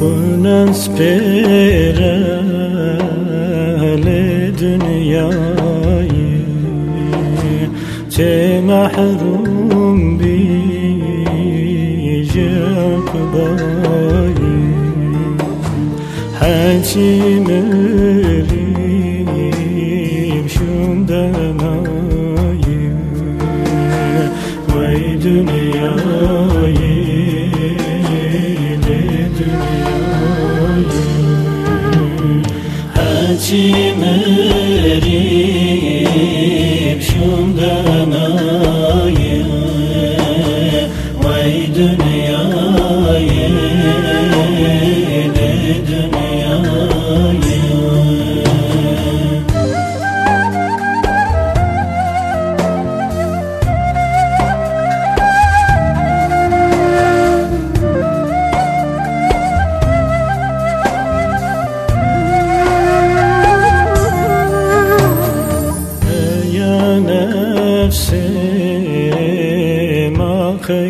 Punens perele dünyayı Te mahrum bi jakbayı Hatim erim şundan ayı Vay dünyayı. Haçim erim şundan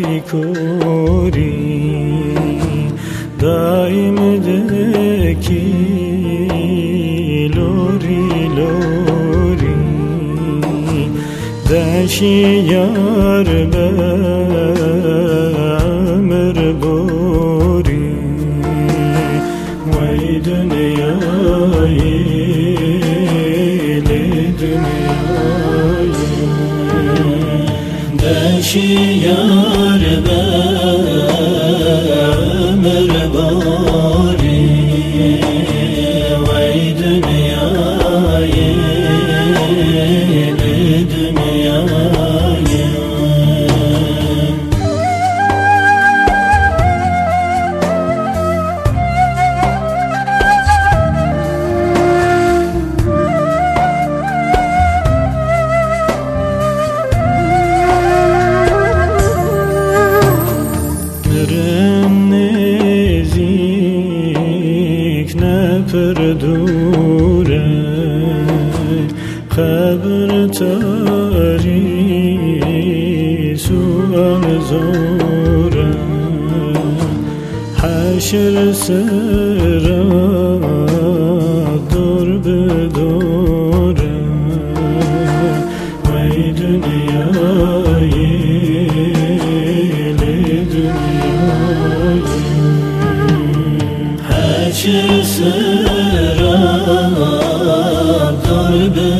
ما خيكوري دائم دكي لوري لوري داشي يار بأمر بوري وي دنياي لي دنياي داشي يار تاری سوال زوره حشر سرا دور بدوره وی دنیایی لی دنیایی حشر سرا دور بدوره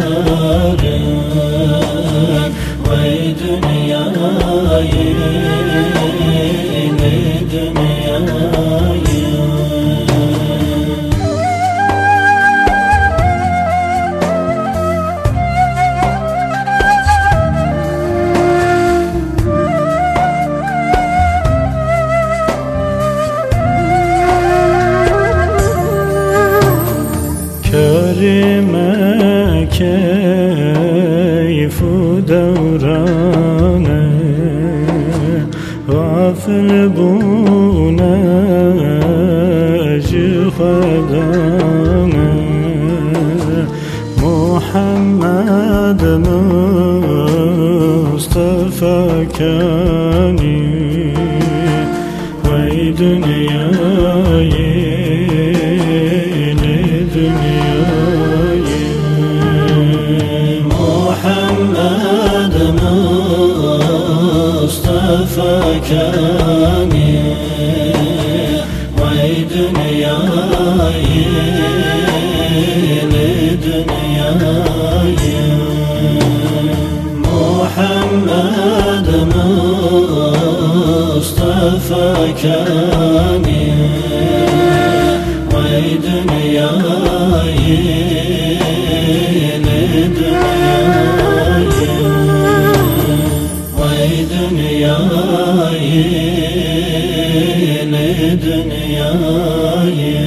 hevidarım Vay dünyayı li dünyayı Kerime كيف دورانه غافل بونا خدانا محمد مصطفى كاني ويدنيا فكاني وي دنياي لدنياي محمد مصطفى كاني وي دنياي لدنياي dünyayı, ne dünyayı?